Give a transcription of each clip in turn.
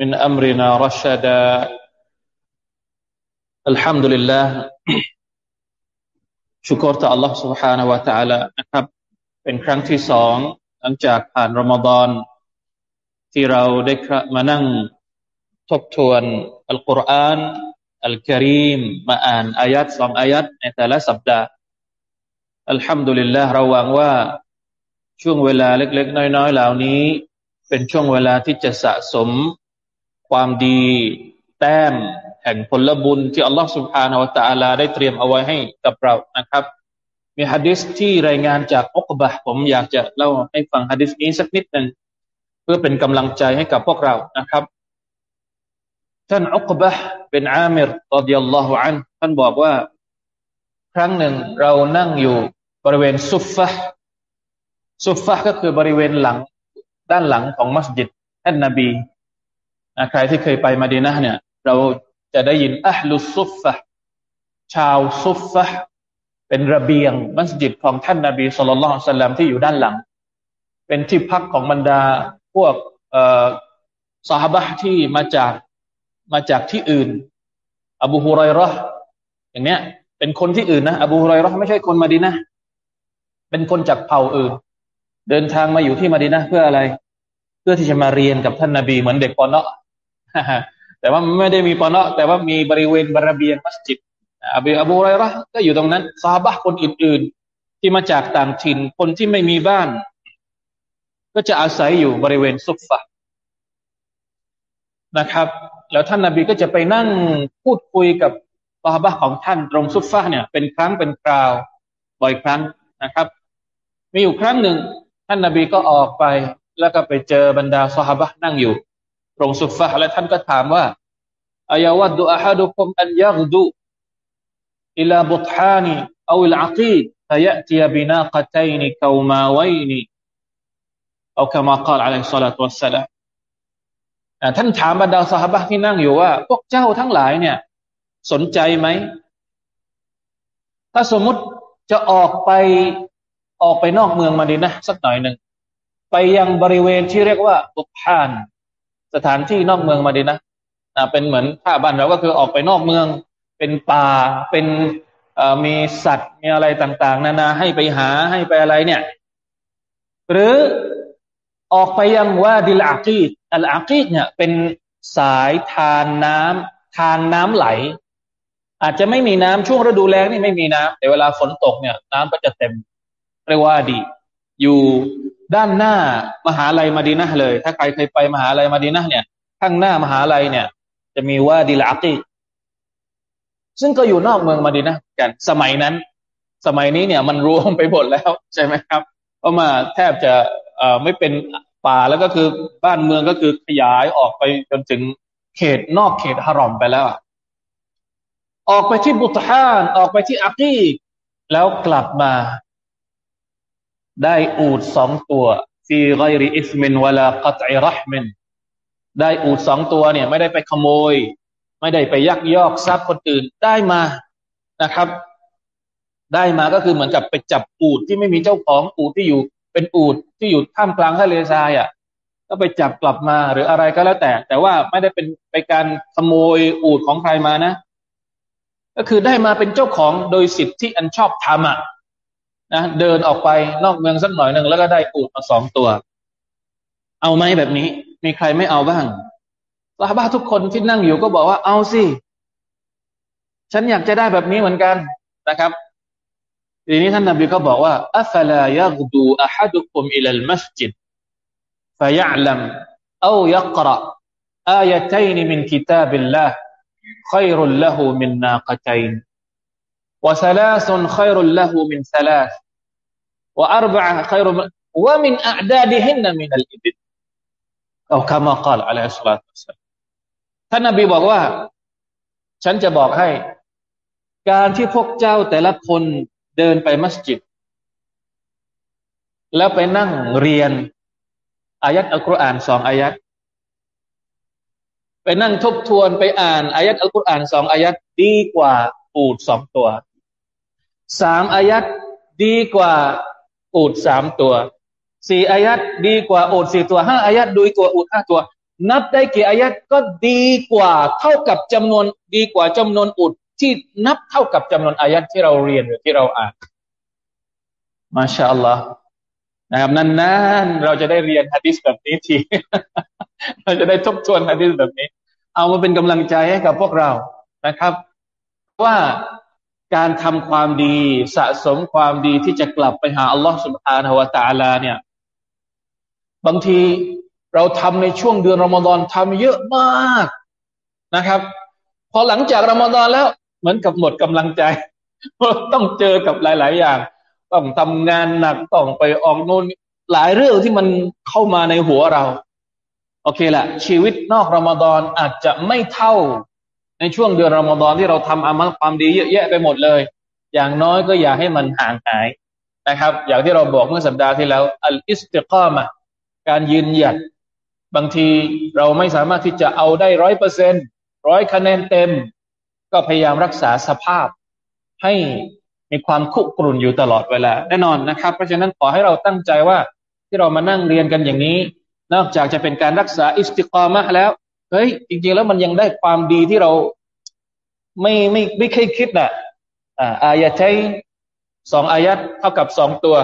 من أمرنا رشدا الحمد لله ชุกรต่อ Allah سبحانه และ تعالى นะครับ เป็นครั้งที่สองหลังจากผ่านรอมฎอนที่เราได้มานั่งทบทวนอัลกุรอานอัลกิริมมาอ่านอายัดสองอายัดในแต่ละสัปดาห์อัลฮัมดุลิลลาห์เราหวังว่าช่วงเวลาเล็กๆ น้อยๆ เหล่านี้ เป็นช่วงเวลาที่จะสะสม ความดีแต้มแห่งผลบุญที่อัลลอฮฺสุบฮานาวะตะอาลาได้เตรียมเอาไว้ให้กับเรานะครับ มีฮะดิษที่รายงานจากอักบะผมอยากจะเล่าให้ฟังฮะดิษนี้สักนิดหนึ่งเพื่อเป็นกำลังใจให้กับพวกเรานะครับท่านอักบะเป็นอามิรรดิยัลลอฮุอันท่านบอกว่า ครั้งหนึ่งเรานั่งอยู่บริเวณซุฟฟะซุฟฟะก็คือบริเวณหลังด้านหลังของมัสยิดท่านนบี นะใครที่เคยไปมาดีนะเนี่ย เราจะได้ยินอัลลุซุฟฟะชาวซุฟฟะเป็นระเบียงมัสยิดของท่านนาบีสุลต่านสัลลัมที่อยู่ด้านหลัง เป็นที่พักของบรรดาพวกเอ่อสาบะที่มาจากมาจากที่อื่น อบูฮุไรรออย่างเนี้ย เป็นคนที่อื่นนะอบูฮุไรรอไม่ใช่คนมาดีนะเป็นคนจากเผ่าอื่น เดินทางมาอยู่ที่มาดีนะเพื่ออะไร เพื่อที่จะมาเรียนกับท่านนาบีเหมือนเด็กปอนเนาะ แต่ว่าไม่ได้มีปอนะแต่ว่ามีบริเวณบระเบียงมัสยิดอบูอบูไรรอก็อยู่ตรงนั้นซาบะคนอื่น ๆ ที่มาจากต่างถิ่นคนที่ไม่มีบ้าน ก็จะอาศัยอยู่บริเวณซุฟฟะนะครับ แล้วท่านนาบีก็จะไปนั่งพูดคุยกับซาบะของท่านตรงซุฟฟะเนี่ยเป็นครั้งเป็นคราวบ่อยครั้งนะครับ มีอยู่ครั้งหนึ่ง ท่านนาบีก็ออกไปแล้วก็ไปเจอบรรดาซาบะนั่งอยู่ ตรงซุฟฟะและท่านก็ถามว่าอายาวัดดุอาฮัดุคุมอันยักดู إلى بطحان أو العقيد فيأتي بناقتين كوماوين أو كما قال عليه الصلاة والسلام ท่านถามบรรดาสหบะที่นั่งอยู่ว่า พวกเจ้าทั้งหลายเนี่ย สนใจไหม ถ้าสมมุติจะออกไปออกไปนอกเมืองมาดีนะสักหน่อยหนึ่ง ไปยังบริเวณที่เรียกว่าบุพาน สถานที่นอกเมืองมาดีนะเป็นเหมือนถ้าบ้านเราก็คือออกไปนอกเมือง เป็นป่าเป็นมีสัตว์มีอะไรต่าง ๆ นานาให้ไปหาให้ไปอะไรเนี่ย หรือออกไปยังว่าดิลอากีดอัลอากีดเนี่ยเป็นสายทานน้ำทานน้ำไหล อาจจะไม่มีน้ำช่วงฤดูแล้งนี่ไม่มีน้ำแต่เวลาฝนตกเนี่ย น้ำก็จะเต็มเรียกว่าดี อยู่ ด้านหน้ามหาลัยมาดีนะเลย ถ้าใครเคยไปมหาลัยมาดีนะเนี่ย ข้างหน้ามหาลัยเนี่ย จะมีว่าดิลอากีซึ่งก็อยู่นอกเมืองมาดีนะกัน สมัยนั้น สมัยนี้เนี่ยมันรวมไปหมดแล้วใช่ไหมครับเพราะมาแทบจะเอ่อไม่เป็นป่าแล้วก็คือบ้านเมืองก็คือขยายออกไปจนถึงเขตนอกเขตฮารอมไปแล้ว ออกไปที่บุตฮานออกไปที่อากีแล้วกลับมา ได้อูดสองตัวฟีไกริอิสมินวลากัตอิรหมินได้อูดสองตัวเนี่ย ไม่ได้ไปขโมย ไม่ได้ไปยักยอกทรัพย์คนอื่นได้มานะครับ ได้มาก็คือเหมือนกับไปจับอูดที่ไม่มีเจ้าของอูดที่อยู่ เป็นอูดที่อยู่ท่ามกลางทะเลทรายอะก็ไปจับกลับมาหรืออะไรก็แล้วแต่ แต่ว่าไม่ได้เป็นไปการขโมยอูดของใครมานะ ก็คือได้มาเป็นเจ้าของโดยสิทธิที่อันชอบทำอะ นะเดินออกไปนอกเมืองสักหน่อยหนึ่งแล้วก็ได้อูดมาสองตัว เอาไหมแบบนี้ มีใครไม่เอาบ้างซาบะทุกคนที่นั่งอยู่ก็บอกว่าเอาสิ ฉันอยากจะได้แบบนี้เหมือนกันนะครับทีนี้ท่านนบีก็บอกว่าอัฟลายักดูอะฮัดุคุมอิลลมัสจิด فيعلم أو يقرأ آيتين من كتاب الله خير له من ناقتين وثلاث خير له من ثلاث wa arba'ah khairu wa min a'dadihinna min al-ibil เอาคำมากล่าวอะลัยฮิสลาตุสท่านนบีบอกว่า ฉันจะบอกให้ การที่พวกเจ้าแต่ละคนเดินไปมัสยิด แล้วไปนั่งเรียน อายัดอัลกุรอานสองอายัดไปนั่งทบทวนไปอ่านอายัดอัลกุรอานสองอายัดดีกว่าอูดสองตัวสามอายัดดีกว่า อูดสามตัวสี่อายัดดีกว่าอูดสี่ตัวห้าอายัดดีกว่าอูดห้าตัว นับได้กี่อายัดก็ดีกว่าเท่ากับจำนวนดีกว่าจำนวนอูดที่นับเท่ากับจำนวนอายัดที่เราเรียนหรือที่เราอ่านมาชาอัลลอฮ์นะครับนานๆเราจะได้เรียนฮะดิษแบบนี้ทีเราจะได้ทบทวนฮะดิษแบบนี้ เอามาเป็นกำลังใจให้กับพวกเรานะครับ ว่า การทำความดีสะสมความดีที่จะกลับไปหาอัลลอฮ์สุบฮานาวะตาลาเนี่ย บางทีเราทำในช่วงเดือนรอมฎอนทำเยอะมากนะครับ พอหลังจากรอมฎอนแล้วเหมือนกับหมดกำลังใจ ต้องเจอกับหลาย ๆ อย่าง ต้องทำงานหนักต้องไปออกนู่นหลายเรื่องที่มันเข้ามาในหัวเรา โอเคละชีวิตนอกรอมฎอนอาจจะไม่เท่า ในช่วงเดือนรอมฎอนที่เราทำอามัลความดีเยอะแยะไปหมดเลย อย่างน้อยก็อย่าให้มันห่างหายนะครับ อย่างที่เราบอกเมื่อสัปดาห์ที่แล้วอัลอิสติกามะการยืนหยัดบางทีเราไม่สามารถที่จะเอาได้ร้อยเปอร์เซ็นร้อยคะแนนเต็ม ก็พยายามรักษาสภาพ ให้มีความคุกรุ่นอยู่ตลอดเวลาแน่นอนนะครับ เพราะฉะนั้นขอให้เราตั้งใจว่าที่เรามานั่งเรียนกันอย่างนี้ นอกจากจะเป็นการรักษาอิสติกามะแล้ว เฮ้ยจริงๆแล้วมันยังได้ความดีที่เราไม่ไม่ไม่เคยคิดนะอ่าอายะใช้สองอายัดเท่ากับสองตัว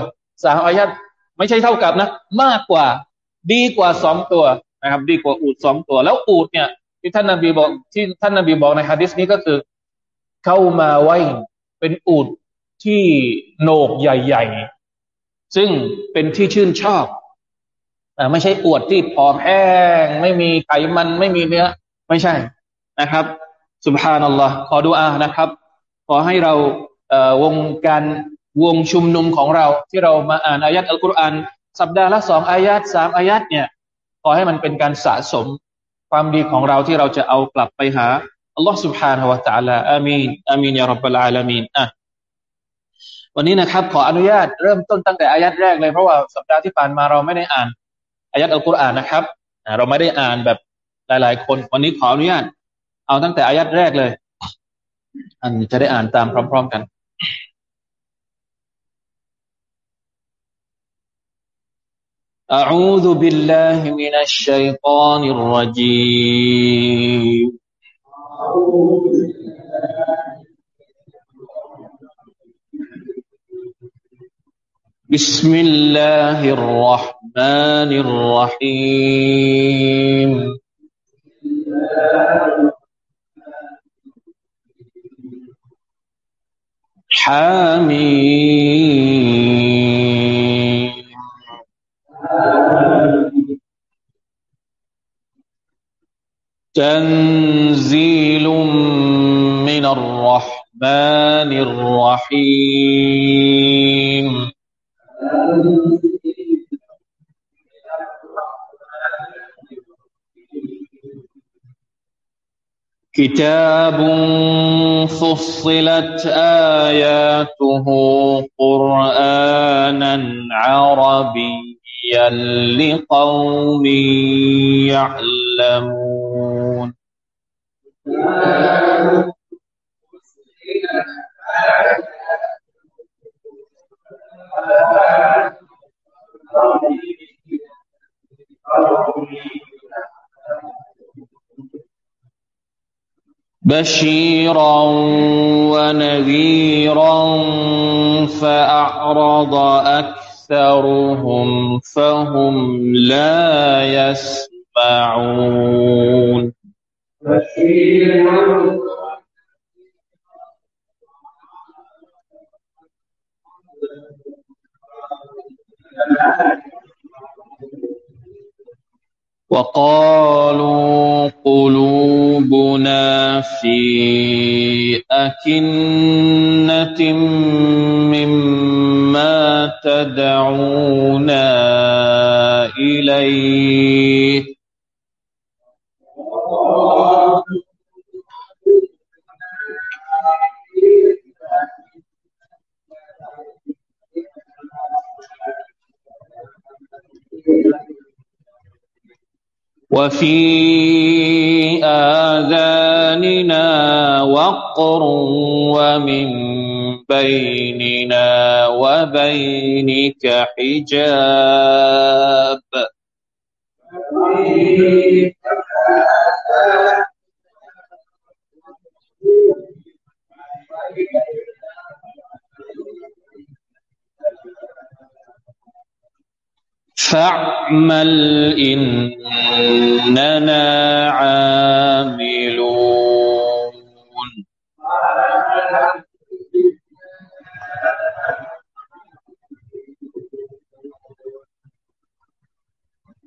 สามอายัดไม่ใช่เท่ากับนะ มากกว่าดีกว่าสองตัวนะครับ ดีกว่าอูดสองตัว แล้วอูดเนี่ย ที่ท่านนบีบอกที่ท่านนบีบอกในฮะดิษนี้ก็คือ เข้ามาไว้เป็นอูดที่โหนกใหญ่ ๆ ซึ่งเป็นที่ชื่นชอบ ไม่ใช่อวดที่ผอมแห้งไม่มีไขมันไม่มีเนื้อ ไม่ใช่นะครับสุบฮานัลลอฮ์ขอดูอานะครับ ขอให้เราวงการวงชุมนุมของเรา ที่เรามาอ่านอายัดอัลกุรอานสัปดาห์ละสองอายัดสามอายัดเนี่ยขอให้มันเป็นการสะสมความดีของเราที่เราจะเอากลับไปหาอัลลอฮ์ سبحانه และ تعالى อามีนอามีนยารับบลอาลามีนอ่ะวันนี้นะครับ ขออนุญาตเริ่มต้นตั้งแต่อายัดแรกเลยเพราะว่าสัปดาห์ที่ผ่านมาเราไม่ได้อ่าน อายัดอัลกุรอานนะครับ เราไม่ได้อ่านแบบหลาย ๆ คน วันนี้ขออนุญาต เอาตั้งแต่อายัดแรกเลย อันจะได้อ่านตามพร้อม ๆ กัน أعوذ بالله من الشيطان الرجيم بسم الله الرحمن الرحيم. حميم. تنزيل من الرحمن الرحيم. كتاب فصلت آياته قرآنا عربيا لقوم بشيرا ونذيرا فأعرض أكثرهم فهم لا يسمعون بشيرا وفي آذاننا وقر ومن بيننا وبينك حجاب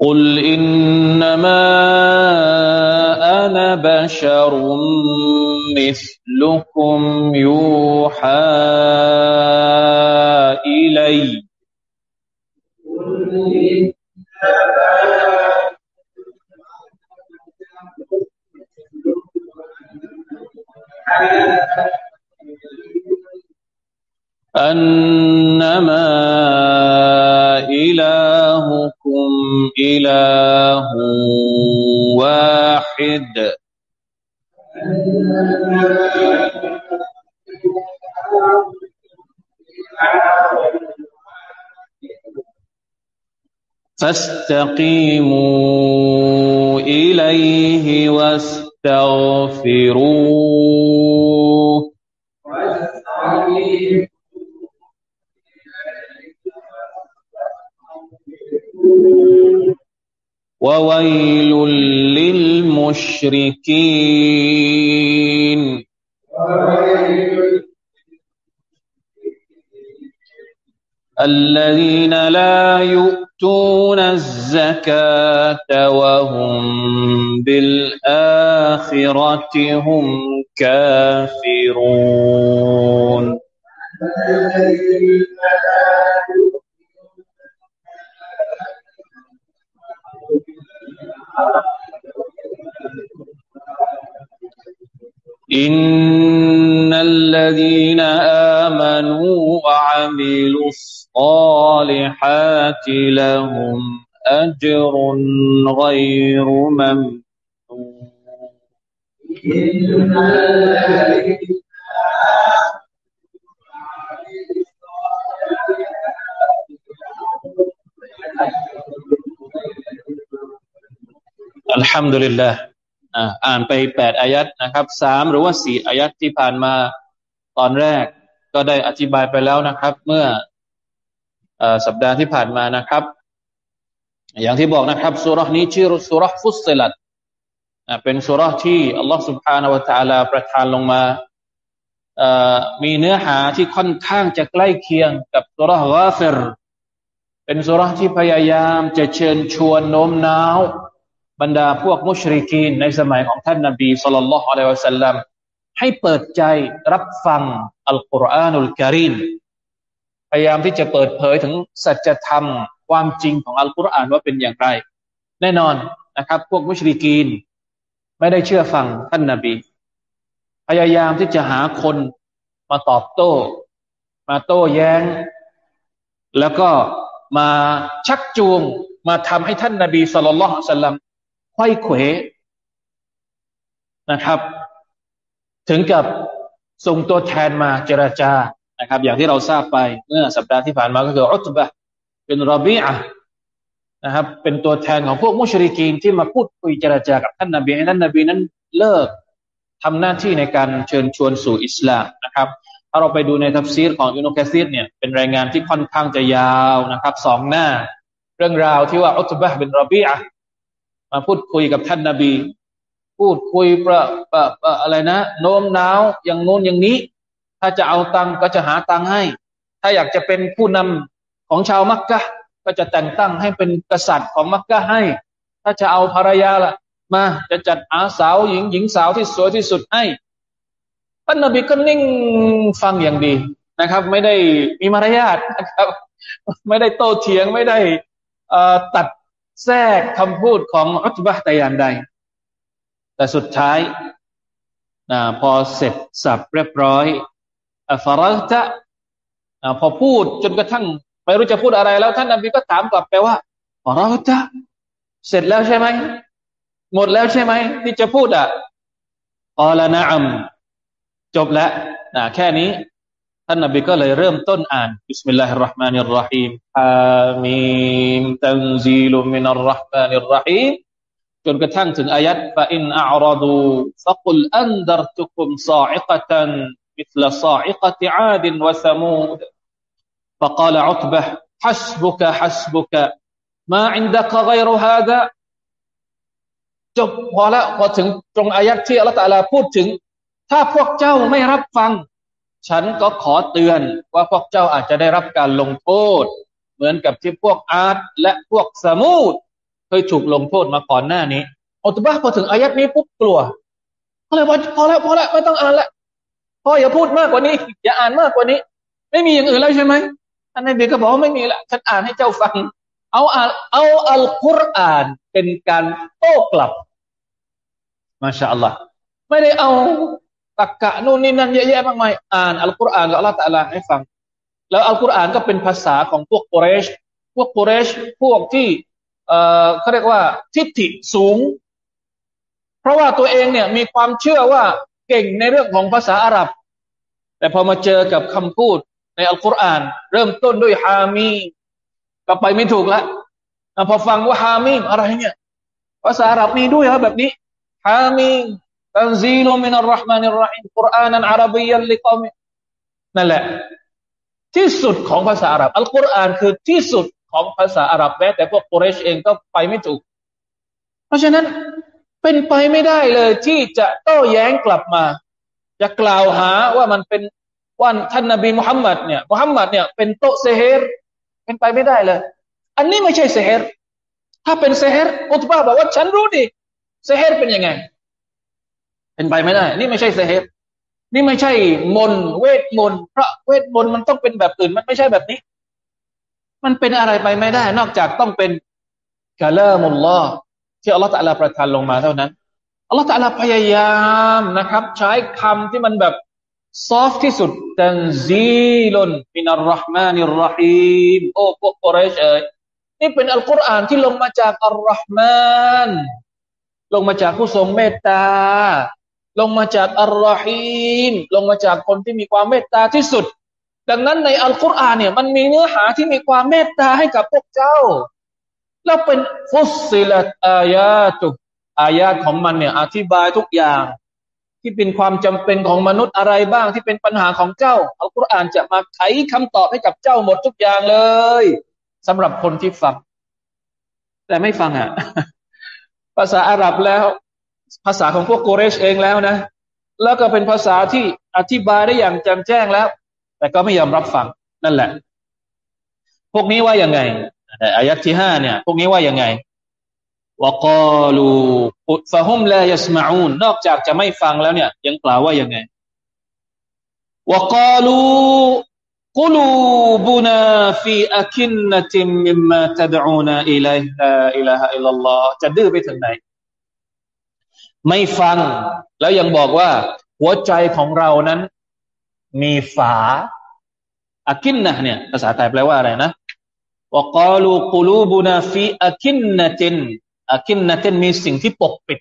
قل إنما أنا بشر مثلكم يوحى فاستقيموا إليه واستغفروه. وويل للمشركين. الذين لا يؤتون الزكاة وهم بالآخرة هم كافرون إن الذين آمنوا وعملوا الصالحات لهم أجر غير ممنون الحمد لله อ่านไปแปดอายัดนะครับสามหรือว่าสี่อายัดที่ผ่านมาตอนแรกก็ได้อธิบายไปแล้วนะครับ เมื่ออสัปดาห์ที่ผ่านมานะครับ อย่างที่บอกนะครับสุรษนี้ชื่อสุรษฟุสซิลัดเป็นสุรษที่อัลลอฮฺ سبحانه และ تعالى ประทานลงมามีเนื้อหาที่ค่อนข้างจะใกล้เคียงกับสุรษกาฟิรเป็นสุรษที่พยายามจะเชิญชวนโน้มน้าวบรรดาพวกมุชริกีนในสมัยของท่านนาบีสุลต่านละฮ์อะลัยฮิวะสัลลัมให้เปิดใจรับฟังอัลกุรอานุลกิริมพยายามที่จะเปิดเผยถึงสัจธรรม ความจริงของอัลกุรอานว่าเป็นอย่างไร แน่นอนนะครับ พวกมุชริกีน ไม่ได้เชื่อฟังท่านนาบี พยายามที่จะหาคนมาตอบโต้ มาโต้แย้ง แล้วก็มาชักจูงมาทำให้ท่านนาบีสุลต่านสัลลัมไข้เขวนะครับ ถึงกับส่งตัวแทนมาเจราจานะครับ อย่างที่เราทราบไปเมื่อสัปดาห์ที่ผ่านมาก็คืออัตบะ เป็นรบีอะนะครับ เป็นตัวแทนของพวกมุชริกีนที่มาพูดคุยเจรจากับท่านนาบีให้ท่านนาบีนั้นเลิกทำหน้าที่ในการเชิญชวนสู่อิสลามนะครับ ถ้าเราไปดูในทัฟซีรของอิโนุกะซีดเนี่ยเป็นรายงานที่ค่อนข้างจะยาวนะครับสองหน้า เรื่องราวที่ว่าอัตบะเป็นรบีอะมาพูดคุยกับท่านนาบี พูดคุยประประประอะไรนะ โน้มน้าวอย่างโน้นอย่างนี้ ถ้าจะเอาตังก็จะหาตังให้ ถ้าอยากจะเป็นผู้นำ ของชาวมักกะก็จะแต่งตั้งให้เป็นกษัตริย์ของมักกะให้ ถ้าจะเอาภรรยาล่ะ มาจะจัดอาสาวหญิงหญิงสาวที่สวยที่สุดให้ท่านนบีก็นิ่งฟังอย่างดีนะครับ ไม่ได้มีมารยาทนะครับ ไม่ได้โต้เถียงไม่ได้ตัดแทรกคำพูดของอัตบะแต่อย่างใด แต่สุดท้ายนะพอเสร็จสับเรียบร้อยอัฟรัตะพอพูดจนกระทั่ง ไม่รู้จะพูดอะไรแล้ว ท่านนบีก็ถามกลับไปว่าอเราจะเสร็จแล้วใช่ไหม หมดแล้วใช่ไหมที่จะพูดอะقال نعم จบแล้วนะแค่นี้ ท่านนบีก็เลยเริ่มต้นอ่านบิสมิลลาฮิรราะห์มานิรราะฮีมอามีมตันซีลุมินัรราะห์มานิรราะฮีมจนกระทั่งถึงอายัดฟะอินอัรดูฟักุลอันดัรตุคุมซาอิกตันมิทลซาอิกติอาดินวะซามูด فقال عتبة حسبك حسبك ما عندك غير هذا จบพอแล้วพอถึงตรงอายัดที่อัลลอฮฺตะลาพูดถึง ถ้าพวกเจ้าไม่รับฟัง ฉันก็ขอเตือนว่าพวกเจ้าอาจจะได้รับการลงโทษ เหมือนกับที่พวกอาร์ตและพวกสมูดเคยถูกลงโทษมาก่อนหน้านี้อัตบะพอถึงอายัดนี้ปุ๊บกลัวก็เลยว่าพอแล้วพอแล้วไม่ต้องอ่านละพออย่าพูดมากกว่านี้ อย่าอ่านมากกว่านี้ ไม่มีอย่างอื่นแล้วใช่ไหม ท่านนบีก็บอกว่าไม่มีละฉันอ่านให้เจ้าฟัง เอาอ่านเอาอัลกุรอานเป็นการโต้กลับมาชาอัลลอฮ์ไม่ได้เอาตักกะนู่นนี่นั่นเยอะแยะมากมายอ่านอัลกุรอานกับอัลลอฮ์ตะลาให้ฟัง แล้วอัลกุรอานก็เป็นภาษาของพวกกุเรช พวกกุเรชพวกที่เอ่อเขาเรียกว่าทิฏฐิสูง เพราะว่าตัวเองเนี่ยมีความเชื่อว่าเก่งในเรื่องของภาษาอาหรับ แต่พอมาเจอกับคำพูด ในอัลกุรอาน เริ่มต้นด้วยฮามีก็ไปไม่ถูกล้วพอฟังว่าฮามีอะไรเนี่ยภาษาอาหรับมีด้วยครับแบบนี้ฮามีตันซีลุมินัลรห์มานิรรหีมกุรอานันอาหรับียันลิกอมนั่นแหละ ที่สุดของภาษาอาหรับอัลกุรอานคือที่สุดของภาษาอาหรับแม้แต่พวกกุเรชเองก็ไปไม่ถูก เพราะฉะนั้นเป็นไปไม่ได้เลยที่จะโต้แย้งกลับมา จะกล่าวหาว่ามันเป็น ว่าท่านนบีมุฮัมมัดเนี่ยมุฮัมมัดเนี่ยเป็นโต๊ะ سحر เป็นไปไม่ได้เลย อันนี้ไม่ใช่เซเฮรถ้าเป็นเซเฮรอุตบาบอกว่าฉันรู้ดิเซเฮรเป็นยังไง เป็นไปไม่ได้ นี่ไม่ใช่ سحر นี่ไม่ใช่มนต์เวทมนตร์เพราะเวทมนตร์มันต้องเป็นแบบอื่น มันไม่ใช่แบบนี้ มันเป็นอะไรไปไม่ได้ นอกจากต้องเป็นكلام اللهที่อัลลอฮฺตะลาประทานลงมาเท่านั้นอัลลอฮฺตะลาพยายามนะครับ ใช้คำที่มันแบบ ซอฟที่สุดตันซีลุนมินัลรห์มานิรรหีมโอ้พวกกุเรชเอ๋ยนี่เป็นอัลกุรอานที่ลงมาจากอัลรห์มานลงมาจากผู้ทรงเมตตา ลงมาจากอัลรอฮีมลงมาจากคนที่มีความเมตตาที่สุด ดังนั้นในอัลกุรอานเนี่ยมันมีเนื้อหาที่มีความเมตตาให้กับพวกเจ้า แล้วเป็นฟุสิลัตอายาตุอายาตของมันเนี่ยอธิบายทุกอย่าง ที่เป็นความจำเป็นของมนุษย์อะไรบ้างที่เป็นปัญหาของเจ้าอัลกุรอานจะมาไขคำตอบให้กับเจ้าหมดทุกอย่างเลยสำหรับคนที่ฟัง แต่ไม่ฟังอะ ภาษาอาหรับแล้ว ภาษาของพวกโกเรชเองแล้วนะ แล้วก็เป็นภาษาที่อธิบายได้อย่างแจ่มแจ้งแล้ว แต่ก็ไม่ยอมรับฟังนั่นแหละ พวกนี้ว่ายังไงแต่อายัดที่ห้าเนี่ย พวกนี้ว่ายังไง วกาลูฟะฮุมลายัสมาอูนนอกจากจะไม่ฟังแล้วเนี่ย ยังกล่าวว่ายังไงวกาลูกุลูบุนาฟีอักินนติมมิมมาตดอูนาอิลัยฮะอิลาฮะอิลลัลลอฮ์จะดื้อไปถึงไหน ไม่ฟัง แล้วยังบอกว่า หัวใจของเรานั้น มีฝาอากินนะเนี่ยภาษาไทยแปลว่าอะไรนะวกาลูกูลูบุนาฟีอากินนติน กินนตินมีสิ่งที่ปกปิด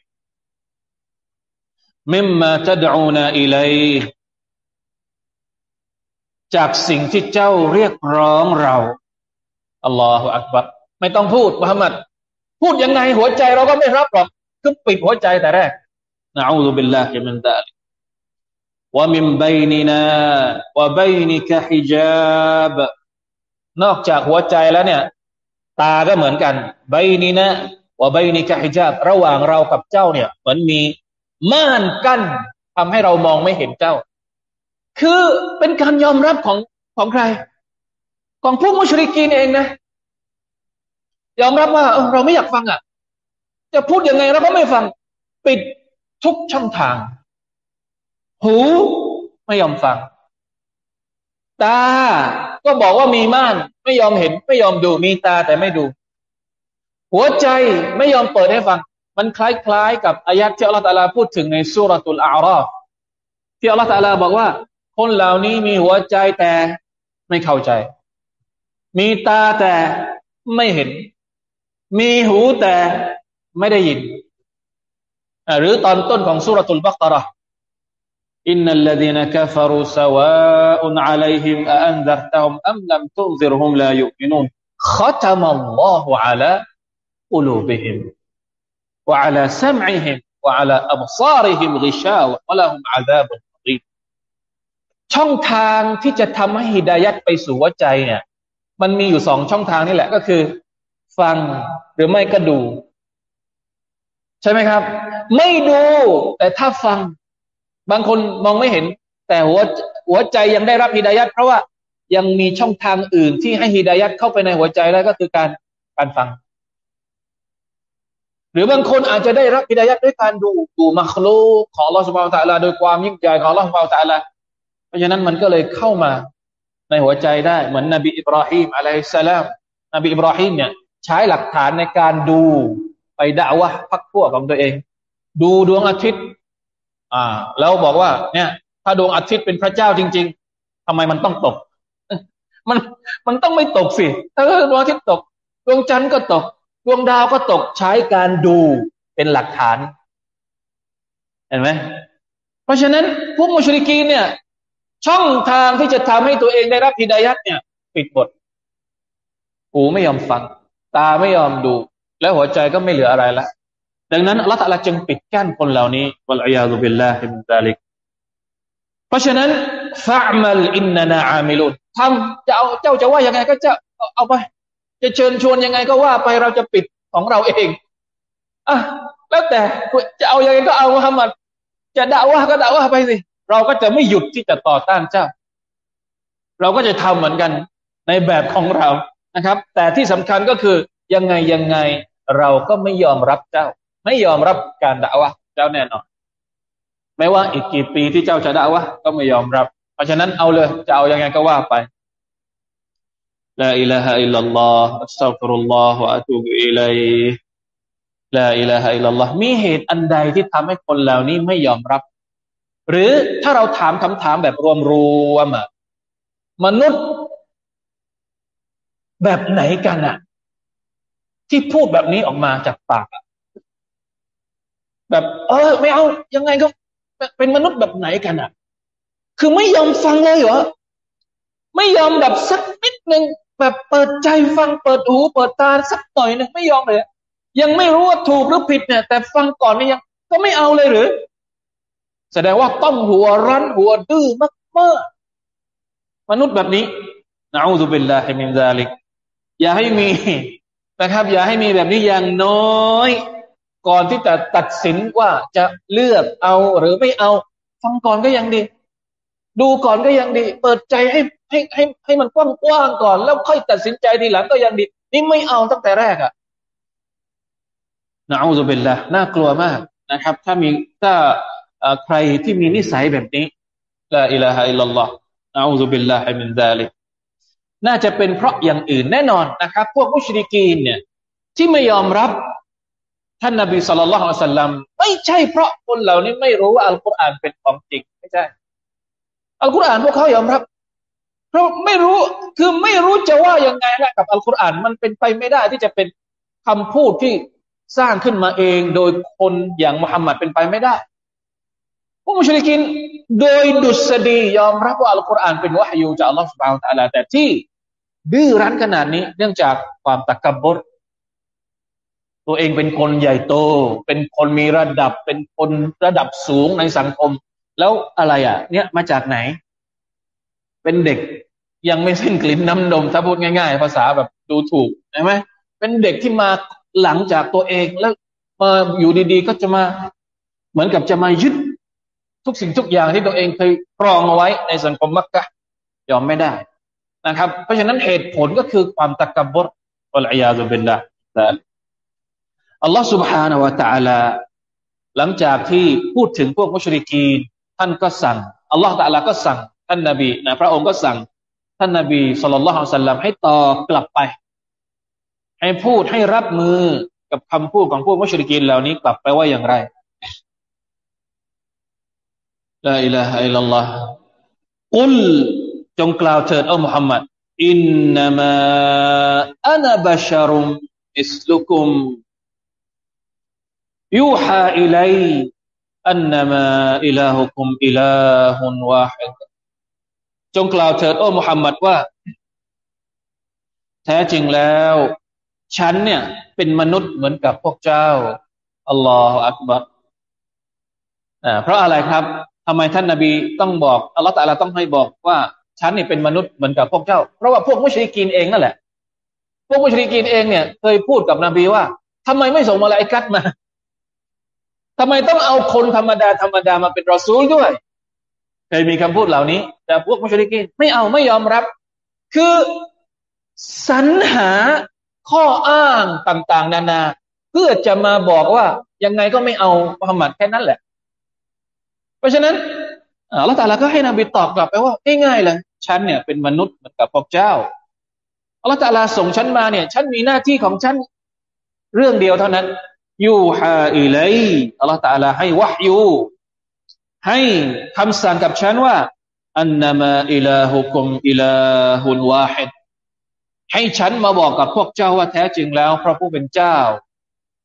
มิมมาตดอูนาอิลัยจากสิ่งที่เจ้าเรียกร้องเราอัลลอฮฺอักบัรไม่ต้องพูดมุฮัมมัดพูดยังไงหัวใจเราก็ไม่รับหรอกคือปิดหัวใจแต่แรกนะอูซุบิลลาฮิมินตาลิว่ามินบยนินาว่าบยนิกฮิจาบนอกจากหัวใจแล้วเนี่ย ตาก็เหมือนกันใบนี้นะ ว่าใบนี้กะฮิญาบระหว่างเรากับเจ้าเนี่ยเหมือนมีม่านกั้นทำให้เรามองไม่เห็นเจ้า คือเป็นการยอมรับของของใคร ของพวกมุชริกีนเองนะยอมรับว่าเเราไม่อยากฟังอะ จะพูดยังไงเราก็ไม่ฟัง ปิดทุกช่องทาง หูไม่ยอมฟัง ตา ก็บอกว่ามีม่าน ไม่ยอมเห็น ไม่ยอมดูมีตาแต่ไม่ดู หัวใจไม่ยอมเปิดให้ฟัง มันคล้ายๆ กับอายะดที่อัลลอฮฺตาลาพูดถึงในสุรตุลอาลอฟที่อัลลอฮฺตาลาบอกว่า คนเหล่านี้มีหัวใจแต่ไม่เข้าใจ มีตาแต่ไม่เห็น มีหูแต่ไม่ได้ยิน หรือตอนต้นของสุรตุลบักระอินนัลลดีนกัฟรุสวาอุนอะลัยฮิมอันดะรตฮุมอัมลัมตุนซิรฮุมลายุมินุนขตมัลลอฮฺอะลา قلوبهم وعلى سمعهم وعلى أبصارهم غشاوة ولهم عذاب عظيم ช่องทางที่จะทำให้ฮิดายัดไปสู่หัวใจเนี่ยมันมีอยู่สองช่องทางนี่แหละก็คือ ฟังหรือไม่ก็ดู ใช่ไหมครับ ไม่ดู แต่ถ้าฟัง บางคนมองไม่เห็น แต่หัวหัวใจยังได้รับฮิดายัดเพราะว่ายังมีช่องทางอื่นที่ให้ฮิดายัดเข้าไปในหัวใจแล้วก็คือการการฟัง หรือบางคนอาจจะได้รับฮิดายัดด้วยการดูดูมัคลูของลอสบานตะลาโดยความยิ่งใหญ่ของลอสบานตะลาเพราะฉะนั้นมันก็เลยเข้ามาในหัวใจได้เหมือนนบีอิบราฮิมอะลัยฮิสลามนบีอิบราฮิมเนี่ยใช้หลักฐานในการดูไปด่าวะพักพวกของตัวเอง ดูดวงอาทิตย์ อ่า แล้วบอกว่า เนี่ย ถ้าดวงอาทิตย์เป็นพระเจ้าจริง ๆทำไมมันต้องตก มันมันต้องไม่ตกสิถ้าดวงอาทิตย์ตก ดวงจันทร์ก็ตก ดวงดาวก็ตกใช้การดูเป็นหลักฐาน เห็นไหมเพราะฉะนั้นพวกมุชริกีเนี่ย ช่องทางที่จะทำให้ตัวเองได้รับฮิดายัดเนี่ย ปิดหมดหูไม่ยอมฟัง ตาไม่ยอมดู แล้วหัวใจก็ไม่เหลืออะไรละดังนั้นอัลลอฮฺจึงปิดกั้นคนเหล่านี้วะลัยาซุบิลลาฮิมินซาลิกเพราะฉะนั้นฟะมัลอินนานาอามิลุนทำจะเอาเจ้าจะว่ายังไงก็จะเอาไป จะเชิญชวนยังไงก็ว่าไปเราจะปิดของเราเองอะแล้วแต่จะเอายังไงก็เอามุฮัมมัดจะด่าว่าก็ด่าว่าไปสิ เราก็จะไม่หยุดที่จะต่อต้านเจ้า เราก็จะทำเหมือนกันในแบบของเรานะครับ แต่ที่สำคัญก็คือยังไงยังไงเราก็ไม่ยอมรับเจ้า ไม่ยอมรับการด่าวะเจ้าแน่นอนไม่ว่าอีกกี่ปีที่เจ้าจะด่าวะก็ไม่ยอมรับ เพราะฉะนั้นเอาเลยจะเอายังไงก็ว่าไป ลาอิลาฮะอิลลัลลอฮ์อัสตัฟุรุลลอฮ์วะอะตูบิอิลัยลาอิลาฮะอิลลัลลอฮ์มีเหตุอันใดที่ทำให้คนเหล่านี้ไม่ยอมรับ หรือถ้าเราถามคำถามแบบรวมๆมนุษย์ แบบไหนกันอะที่พูดแบบนี้ออกมาจากปากแบบ เออ ไม่เอายังไงก็เป็นมนุษย์แบบไหนกันอะคือไม่ยอมฟังเลยเหรอไม่ยอมแบบสัก หนึ่งแบบเปิดใจฟังเปิดหูเปิดตาสักหน่อยหนึ่งไม่ยอมเลยยังไม่รู้ว่าถูกหรือผิดเนี่ย แต่ฟังก่อนนี่ยัง ก็ไม่เอาเลยหรือ แสดงว่าต้องหัวรั้นหัวดื้อมากๆมนุษย์แบบนี้นะอูซุบิลลาฮิมินซาลิกอย่าให้มีนะครับ อย่าให้มีแบบนี้อย่างน้อย ก่อนที่จะตัดสินว่าจะเลือกเอาหรือไม่เอา ฟังก่อนก็ยังดี ดูก่อนก็ยังดี เปิดใจให้ ให้ให้ให้มันกว้างๆก่อน แล้วค่อยตัดสินใจทีหลังก็ยังดี นี่ไม่เอาตั้งแต่แรกอะ نعوذ بالله น่ากลัวมากนะครับ ถ้ามีถ้าใครที่มีนิสัยแบบนี้لا إله إلا الله أعوذ بالله من ذلكน่าจะเป็นเพราะอย่างอื่นแน่นอนนะครับ พวกมุชริกีนเนี่ย ที่ไม่ยอมรับท่านนบีสุลต่านละฮ์สัลลัมไม่ใช่เพราะคนเหล่านี้ไม่รู้ว่าอัลกุรอานเป็นของจริงไม่ใช่อัลกุรอานพวกเขายอมรับ เพราะไม่รู้คือไม่รู้จะว่ายังไงละกับอัลกุรอานมันเป็นไปไม่ได้ที่จะเป็นคำพูดที่สร้างขึ้นมาเองโดยคนอย่างมุฮัมมัดเป็นไปไม่ได้พวกมุชลิกินโดยดุษฎียอมรับว่าอัลกุรอานเป็นวะฮยูจากอัลลอฮฺสุบฮานตะลาแต่ที่ดื้อรั้นขนาดนี้เนื่องจากความตะกบรตัวเองเป็นคนใหญ่โต เป็นคนมีระดับเป็นคนระดับสูงในสังคม แล้วอะไรอะ เนี่ยมาจากไหน เป็นเด็กยังไม่สิ้นกลิ่นน้ำนมถ้าพูดง่ายๆ ภาษาแบบดูถูกใช่ไหมเป็นเด็กที่มาหลังจากตัวเองแล้วมาอยู่ดีๆ ก็จะมา เหมือนกับจะมายึดทุกสิ่งทุกอย่างที่ตัวเองเคยครองเอาไว้ในสังคมมักกะยอมไม่ได้นะครับ เพราะฉะนั้นเหตุผลก็คือความตะกบรอัลอยาซุบิลละ อัลลอฮ์ سبحانه และ تعالى หลังจากที่พูดถึงพวกมุชริกีนท่านก็สั่งอัลลอฮ์ตะลาก็สั่ง ท่านนบีนะพระองค์ก็สั่งท่านนบีสุลต่านละฮ์สัลลัมให้ตอบกลับไป ให้พูดให้รับมือกับคำพูดของพวกมุชริกีนเหล่านี้กลับไปว่าอย่างไรลาอิลาฮะอิลลัลลอฮ์กุลจงกล่าวเถิดอัลมุฮัมมัดอินนามาอันบัชรุมอิสลุกุมยูฮาอิลัยอันนามาอิลาฮุคุมอิลาฮุนวาฮิด จงกล่าวเถิดโอ้มุฮัมมัดว่า แท้จริงแล้ว ฉันเนี่ย เป็นมนุษย์เหมือนกับพวกเจ้าอัลลอฮฺอักบัรอ่าเพราะอะไรครับทำไมท่านนาบีต้องบอกอัลลอฮฺแต่ละต้องให้บอกว่า ฉันนี่เป็นมนุษย์เหมือนกับพวกเจ้า เพราะว่าพวกมุชริกีนเองนั่นแหละพวกมุชริกีนเองเนี่ย เคยพูดกับนบีว่าทำไมไม่ส่งมาลายกัดมาทำไมต้องเอาคนธรรมดาธรรมดามาเป็นรอซูลด้วย เคยมีคำพูดเหล่านี้ แต่พวกมุชลิกินไม่เอาไม่ยอมรับ คือสรรหาข้ออ้างต่าง ๆ นานา เพื่อจะมาบอกว่ายังไงก็ไม่เอามุฮัมมัดแค่นั้นแหละ เพราะฉะนั้นอัลลอฮฺตาลาก็ให้นบีตอบกลับไปว่าง่ายๆเลยฉันเนี่ยเป็นมนุษย์เหมือนกับพวกเจ้าอัลลอฮฺตาลาส่งฉันมาเนี่ย ฉันมีหน้าที่ของฉันเรื่องเดียวเท่านั้นยูฮาอิเลอัลลอฮฺตาลาให้วะฮยู ให้คำสั่งกับฉันว่าอันนามาอิลาฮุคุมอิลาฮุนวาฮิดให้ฉันมาบอกกับพวกเจ้าว่าแท้จริงแล้วพระผู้เป็นเจ้า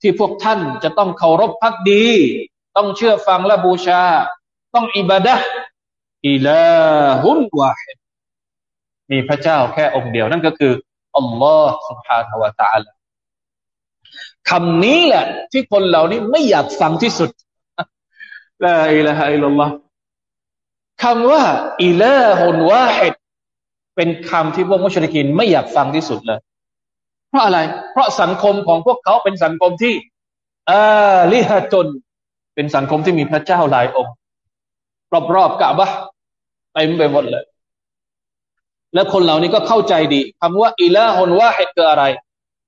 ที่พวกท่านจะต้องเคารพพักดี ต้องเชื่อฟังและบูชา ต้องอิบาดะอิลาฮุนวาฮิดมีพระเจ้าแค่องค์เดียวนั่นก็คืออัลลอฮ์ سبحانه และ تعالى คำนี้แหละ ที่คนเหล่านี้ไม่อยากฟังที่สุด ลาอิลาฮะอิลลอฮ์คำว่าอิลาฮุนวาฮิดเป็นคำที่พวกมุชริกินไม่อยากฟังที่สุดเลย เพราะอะไร เพราะสังคมของพวกเขาเป็นสังคมที่อาลิฮะจน เป็นสังคมที่มีพระเจ้าหลายองค์ รอบๆกะบะเต็มไปหมดเลย และคนเหล่านี้ก็เข้าใจดีคำว่าอิลาฮุนวาฮิดคืออะไร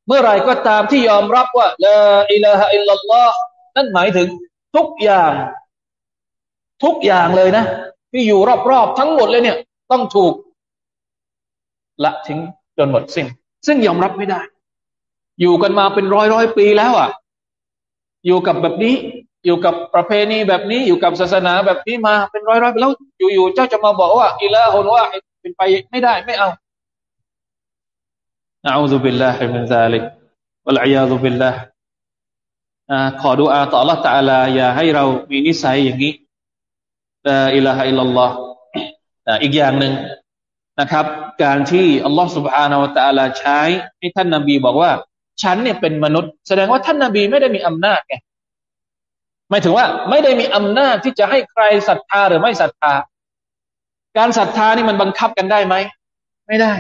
เมื่อไรก็ตามที่ยอมรับว่าละอิลาฮะอิลลัลลอฮ์นั่นหมายถึงทุกอย่าง ทุกอย่างเลยนะ ที่อยู่รอบๆทั้งหมดเลยเนี่ย ต้องถูกละทิ้งจนหมดสิ้น ซึ่งยอมรับไม่ได้ อยู่กันมาเป็นร้อยร้อยปีแล้วอะ อยู่กับแบบนี้ อยู่กับประเพณีแบบนี้ อยู่กับศาสนาแบบนี้มาเป็นร้อยร้อยแล้ว อยู่ๆเจ้าจะมาบอกว่าอิละฮุนว่าเป็นไปไม่ได้ไม่เอา نعوذ بالله من ذلك والعياذ بالله ขอดูอาต่อ الله تعالى อย่าให้เรามีนิสัยอย่างนี้ لا إله إلا الله อีกอย่างหนึ่งนะครับ การที่อัลลอฮ์ سبحانه وتعالى ใช้ให้ท่านนาบีบอกว่า ฉันเนี่ยเป็นมนุษย์ แสดงว่าท่านนาบีไม่ได้มีอำนาจไงหมายถึงว่าไม่ได้มีอำนาจที่จะให้ใครศรัทธาหรือไม่ศรัทธา การศรัทธานี่มันบังคับกันได้ไหม ไม่ได้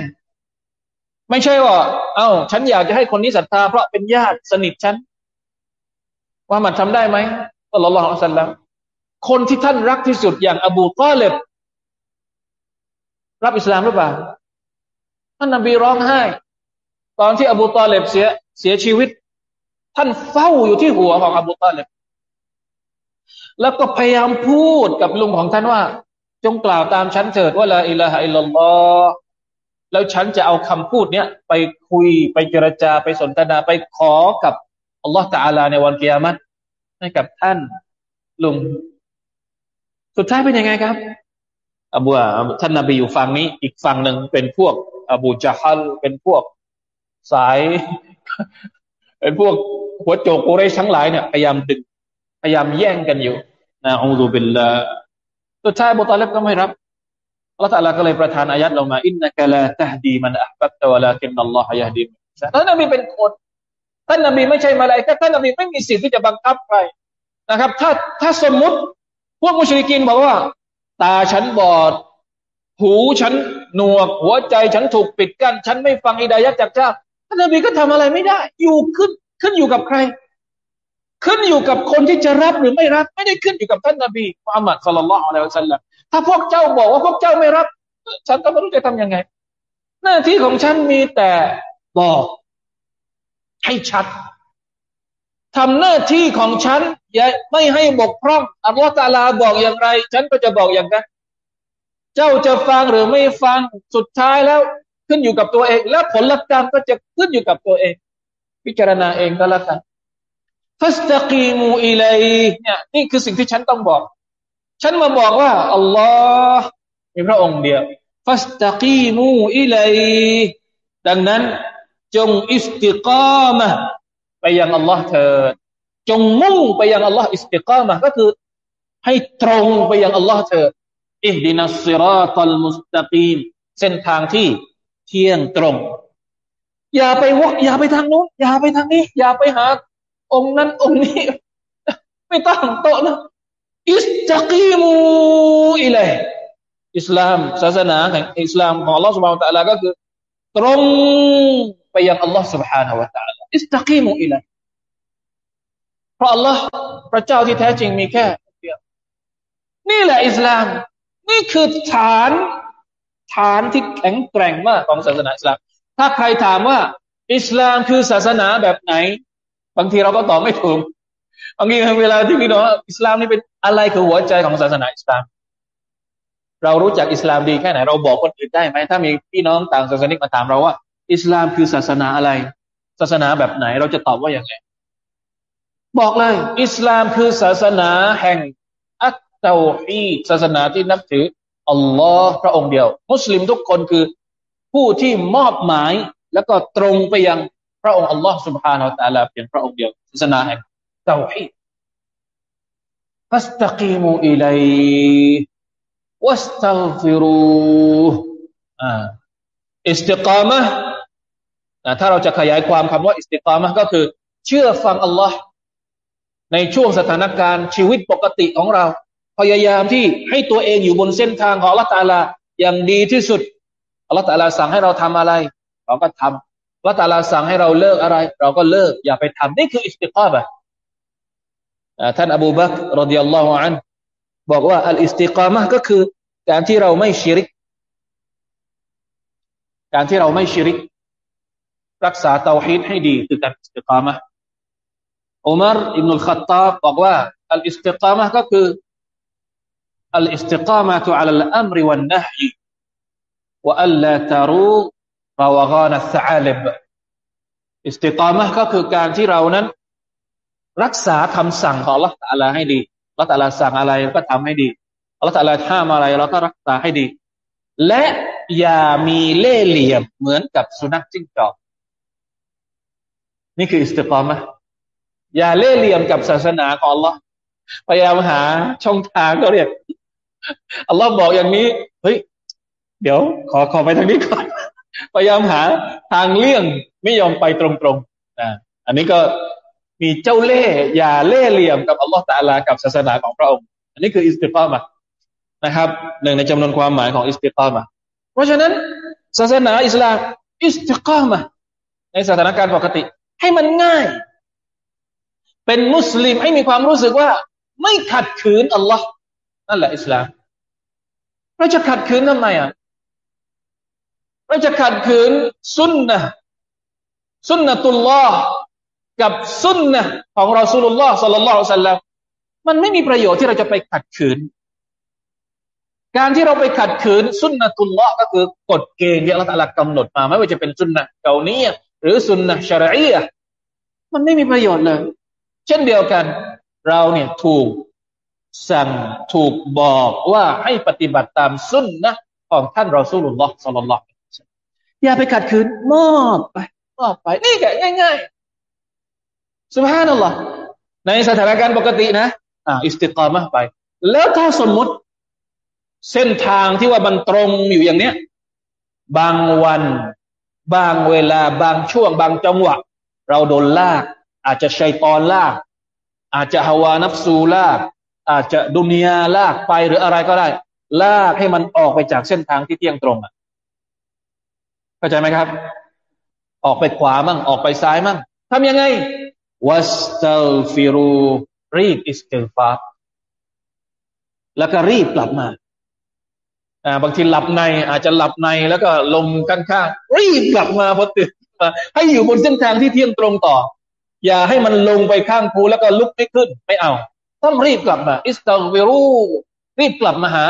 ไม่ใช่ว่า เอา้า ฉันอยากจะให้คนนี้ศรัทธาเพราะเป็นญาติสนิทฉัน ว่ามันทำได้ไหมตลอดลอฮ์อัลสลัม คนที่ท่านรักที่สุดอย่างอบูตอเลบรับอิสลามหรือเปล่าท่านนบีร้องไห้ ตอนที่อบูตอเลบเสียเสียชีวิต ท่านเฝ้าอยู่ที่หัวของอบูตอเลบแล้วก็พยายามพูดกับลุงของท่านว่า จงกล่าวตามฉันเถิดว่าละอิลาฮะอิลลัลอฮแล้วฉันจะเอาคำพูดเนี้ยไปคุยไปเจรจาไปสนทนาไปขอกับอัลลอฮฺตาอาลาในวันกิยามัตให้กับท่านลุง สุดท้ายเป็นยังไงครับ อบูท่านนบีอยู่ฝั่งนี้ อีกฝั่งหนึ่งเป็นพวก อบูจาฮัลเป็นพวกสายเป็นพวกหัวโจกโกเรชทั้งหลายเนี่ยพยายามดึงพยายามแย่งกันอยู่นะอูดูบิลละสุดท้ายบุตรเล็บก็ไม่รับอัลลอฮฺตะลาก็เลยประทานอายัดลงมาอินนักลาตฮดีมันอัพบัตตวลาคินนัลลอฮฺยฮดีท่านนบีเป็นคนท่านนบีไม่ใช่มาอะไรก็ท่านนบีไม่มีสิทธิ์ที่จะบังคับใครนะครับ ถ้าถ้าสมมุติ พวกมุชริกินบอกว่า ตาฉันบอด หูฉันหนวก หัวใจฉันถูกปิดกัน้นฉันไม่ฟังอิดายัดจากเจ้าท่านนบีก็ทำอะไรไม่ได้ อยู่ขึ้นขึ้นอยู่กับใคร ขึ้นอยู่กับคนที่จะรับหรือไม่รับ ไม่ได้ขึ้นอยู่กับท่านนบีมุฮัมมัดสุลลัลลอฮุอะลัยฮิวสัลลัมถ้าพวกเจ้าบอกว่าพวกเจ้าไม่รับ ฉันก็ไม่รู้จะทำยังไง หน้าที่ของฉันมีแต่บอกให้ชัดทำหน้าที่ของฉัน อย่าไม่ให้บกพร่องอัลลอฮฺตาลาบอกอย่างไร ฉันก็จะบอกอย่างนั้น เจ้าจะฟังหรือไม่ฟังสุดท้ายแล้วขึ้นอยู่กับตัวเอง และผลลัพธ์กรรมก็จะขึ้นอยู่กับตัวเอง พิจารณาเองก็แล้วกันفاستقيموا إليه เนี่ยนี่คือสิ่งที่ฉันต้องบอก ฉันมาบอกว่าอัลลอฮ์มีพระองค์เดียวفاستقيموا إليه ดังนั้นจง استقامة ไปยังอัลลอฮ์เถิด จงมุ่งไปยังอัลลอฮ์ استقامة ก็คือ ให้ตรงไปยังอัลลอฮ์เถิดอิฮดินัสซิราตัลมุสตะกีมเส้นทางที่เที่ยงตรง อย่าไปวกอย่าไปทางนู้นอย่าไปทางนี้ อย่าไปหา องค์นั้นองค์นี้ ไม่ต้องโตนะอิสตักีมูอิเลยอิสลาม ศาสนาแห่งอิสลามของอัลลอฮฺสุบฮานตะลาก็คือ ตรงไปยังอัลลอฮฺสุบฮานาวะตะลาอิสตักีมูอิเลย เพราะอัลลอฮ์พระเจ้าที่แท้จริงมีแค่เดียว นี่แหละอิสลาม นี่คือฐานฐานที่แข็งแกร่งมากของศาสนาอิสลาม ถ้าใครถามว่า อิสลามคือศาสนาแบบไหน บางทีเราก็ตอบไม่ถูกบางทีเวลาที่พี่น้องอิสลามนี่เป็นอะไรคือหัวใจของศาสนาอิสลาม เรารู้จักอิสลามดีแค่ไหน เราบอกคนอื่นได้ไหมถ้ามีพี่น้องต่างศาสนิกมาถามเราว่า อิสลามคือศาสนาอะไร ศาสนาแบบไหน เราจะตอบว่าอย่างไง บอกเลย อิสลามคือศาสนาแห่งอัตเตาฮีศาสนาที่นับถืออัลลอฮ์พระองค์เดียว มุสลิมทุกคนคือผู้ที่มอบหมายแล้วก็ตรงไปยังพระองค์อัลลอฮ์สุบฮานาอัลลอฮ์เพียงพระองค์เดียว ศาสนาแห่งเตาฮีฟัสตะกีมูอิลัยวัสตัลฟิรاستقامة ถ้าเราจะขยายความคำว่า استقامة ก็คือ เชื่อฟังอัลลอฮ์ ในช่วงสถานการณ์ชีวิตปกติของเรา พยายามที่ให้ตัวเองอยู่บนเส้นทางของอัลลอฮ์ تعالى อย่างดีที่สุดอัลลอฮ์ تعالى สั่งให้เราทำอะไร เราก็ทำอัลลอฮ์ تعالى สั่งให้เราเลิกอะไร เราก็เลิกอย่าไปทำนี่คือاستقامة ท่านอบูบักร رضي الله عنهบอกว่าอัลอิสติกามะก็คือ การที่เราไม่ชิริก การที่เราไม่ชิริก รักษาเตาฮีดให้ดีคือการอิสติกามะ อุมารอิบนุลขัตตาบบอกว่าอัลอิสติกามะก็คือالاستقامة على الأمر والنهي وألا تروغ روغان الثعلب อิสติกามะก็คือการที่เรานั้น รักษาคำสั่งของอัละอาลาให้ดีละตาลาสั่งอะไรก็ทำให้ดีละตาลาห้ามอะไรเราก็รักษาให้ดี และอย่ามีเล่เหลี่ยมเหมือนกับสุนัขจิ้งจอกนี่คืออิสติกามะ อย่าเล่เหลี่ยมกับศาสนาของ Allah พยายามหาช่องทางก็เรียกอัลลอฮ์บอกอย่างนี้ เฮ้ย เดี๋ยว ขอขอไปทางนี้ก่อน พยายามหาทางเลี่ยงไม่ยอมไปตรงๆนะอันนี้ก็มีเจ้าเล่ห์อย่าเล่ห์เหลี่ยมกับอัลลอฮฺตาลากับศาสนาของพระองค์ อันนี้คืออิสติกามะนะครับหนึ่งในจำนวนความหมายของอิสติกามะเพราะฉะนั้น ศาสนาอิสลามอิสติกามะในสถานการณ์ปกติ ให้มันง่าย เป็นมุสลิมให้มีความรู้สึกว่า ไม่ขัดขืนอัลลอฮ์นั่นแหละอิสลามเราจะขัดขืนทำไมอะเราจะขัดขืนสุนนะสุนนะตุลลอฮ์กับสุนนะของรอสูลุลลอฮ์สัลลัลลอฮุซัลลัมมันไม่มีประโยชน์ที่เราจะไปขัดขืน การที่เราไปขัดขืนสุนนะตุลลอฮ์ก็คือกฎเกณฑ์ที่อัลลอฮฺกำหนดมาไม่ว่าจะเป็นสุนนะเกาเนียหรือสุนนะชารีอะมันไม่มีประโยชน์เลย เช่นเดียวกัน เราเนี่ยถูกสั่งถูกบอกว่าให้ปฏิบัติตามสุนนะของท่านรอสูลุลลอฮ์สัลลัลลอฮุอย่าไปขัดขืนมอบไปมอบไปนี่แค่ง่ายๆสุภาพนั่นหรอในสถานการณ์ปกตินะอ่าอิสติกามะไป แล้วถ้าสมมุติเส้นทางที่ว่ามันตรงอยู่อย่างเนี้ย บางวัน บางเวลา บางช่วง บางจังหวะ เราโดนลาก อาจจะชัยตอนลาก อาจจะฮาวานับซูลาก อาจจะดุนยาลากไปหรืออะไรก็ได้ ลากให้มันออกไปจากเส้นทางที่เที่ยงตรงอะเข้าใจไหมครับ ออกไปขวามั่งออกไปซ้ายมั่งทำยังไงวัสตัลฟิรูรีบอิสติฟาแล้วก็รีบกลับมาอ่าบางทีหลับในอาจจะหลับในแล้วก็ลงข้างๆรีบกลับมาพอตื่นมาให้อยู่บนเส้นทางที่เที่ยงตรงต่อ อย่าให้มันลงไปข้างภูแล้วก็ลุกไม่ขึ้น ไม่เอา ต้องรีบกลับมา อิสตัฆฟิรูรีบกลับมาหา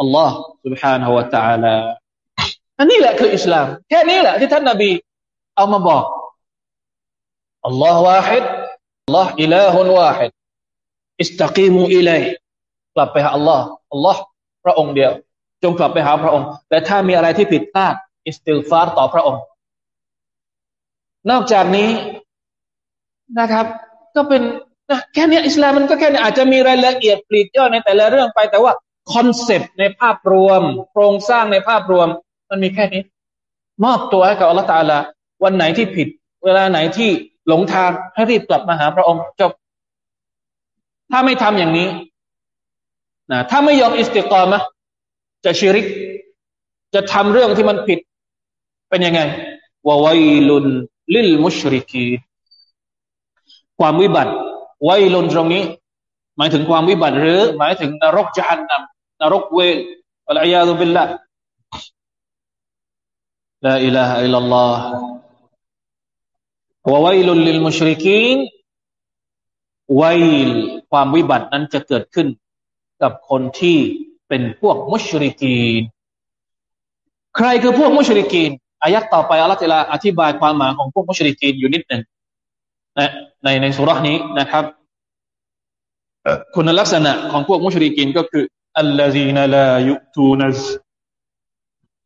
อัลลอฮ์ سبحانه และ تعالى อันนี้แหละคืออิสลาม แค่นี้แหละที่ท่านนบี เอามาบอกอัลลอฮ์วาฮิดอัลลอฮ์อิลาฮุนวาฮิดอิสตักีมูอิลัยกลับไปหาอัลลอฮ์อัลลอฮ์พระองค์เดียว จงกลับไปหาพระองค์แต่ถ้ามีอะไรที่ผิดพลาดอิสติลฟาร์ต่อพระองค์ นอกจากนี้ นะครับ ก็เป็นนะแค่นี้อิสลามมันก็แค่นี้อาจจะมีรายละเอียดปลีกย่อยในแต่ละเรื่องไป แต่ว่า concept ในภาพรวม โครงสร้างในภาพรวม มันมีแค่นี้ มอบตัวให้กับอัลลอฮฺตาลาวันไหนที่ผิด เวลาไหนที่หลงทางให้รีบกลับมาหาพระองค์จบ ถ้าไม่ทำอย่างนี้นะถ้าไม่ยอมอิสติกามะจะชิริก จะทำเรื่องที่มันผิด เป็นยังไง وويل للمشركين ความวิบัติ ويل ตรงนี้ หมายถึงความวิบัติ หรือ หมายถึงนรกจหันนำนรกเวรอัลอยาดุบิลละลาอิลาฮะอิลลัลลอฮ์วะวัยลุนลิลมุชริกีนไวลความวิบัตินั้นจะเกิดขึ้น กับคนที่เป็นพวกมุชริกีน ใครคือพวกมุชริกีนอายัดต่อไปอัลลอฮฺอธิบายความหมายของพวกมุชริกีนอยู่นิดหนึ่ง ในในสุรานี้นะครับคุณลักษณะของพวกมุชริกินก็คืออัลลอฮีนลายุตูนซ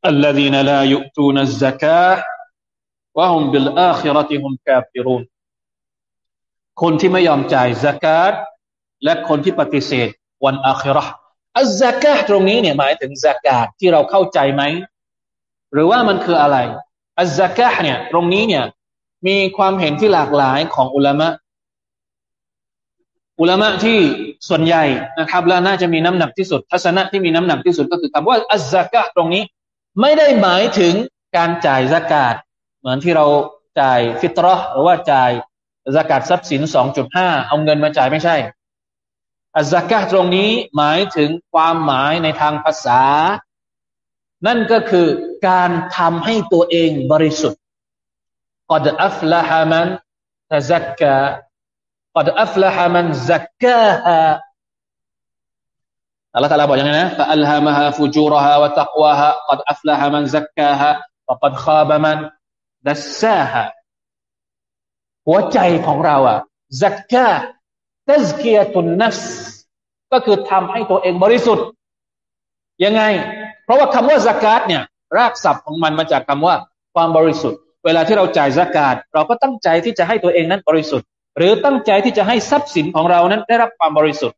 อัลลอฮีนลายุตูนซกาวะฮุมบิลอาคิรติฮุมกาฟิรุนคนที่ไม่ยอมจ่ายซากาตและคนที่ปฏิเสธวันอาคิรออัลซากาตรงนี้เนี่ยหมายถึงซากาตที่เราเข้าใจไหมหรือว่ามันคืออะไรอัลซากาเนี่ยตรงนี้เนี่ย มีความเห็นที่หลากหลายของอุลามะ อุลามะที่ส่วนใหญ่นะครับ และน่าจะมีน้ำหนักที่สุด ทัศนะที่มีน้ำหนักที่สุดก็คือคำว่าอัซากะตรงนี้ ไม่ได้หมายถึงการจ่ายสกาดเหมือนที่เราจ่ายฟิตรอหรือว่าจ่ายสกาดทรัพย์สินสองจุดห้าเอาเงินมาจ่ายไม่ใช่ อัซากะตรงนี้หมายถึงความหมายในทางภาษา นั่นก็คือการทำให้ตัวเองบริสุทธิ์ قد أفلح من تزكى قد أفلح من زكاها อัลลอฮฺตาลาบอกอย่างนี้นะ فألهمها فجورها وتقواها قد أفلح من زكاها وقد خاب من دساها หัวใจของเราอะซักกะตัซกียตุนนัฟก็คือทำให้ตัวเองบริสุทธิ์ยังไง เพราะว่าคำว่าซักกาตเนี่ย รากศัพท์ของมันมาจากคำว่าความบริสุทธิ์ เวลาที่เราจ่ายสกาดเราก็ตั้งใจที่จะให้ตัวเองนั้นบริสุทธิ์ หรือตั้งใจที่จะให้ทรัพย์สินของเรานั้นได้รับความบริสุทธิ์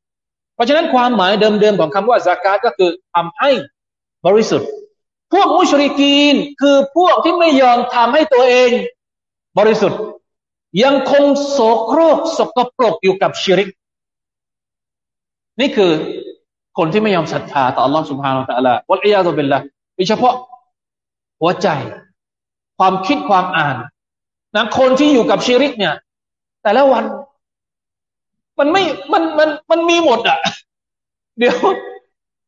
เพราะฉะนั้นความหมายเดิมๆของคำว่าสกาดก็คือทำให้บริสุทธิ์ พวกมุชริกีนคือพวกที่ไม่ยอมทำให้ตัวเองบริสุทธิ์ ยังคงโสโครกสกปรกอยู่กับชิริก นี่คือคนที่ไม่ยอมศรัทธาต่อ Allah سبحانه และ تعالى วัลอียาตุบิลละโดยเฉพาะหัวใจ ความคิดความอ่านนะคนที่อยู่กับชีริกเนี่ย แต่ละวัน มันไม่มันมันมันมีหมดอะ เดี๋ยว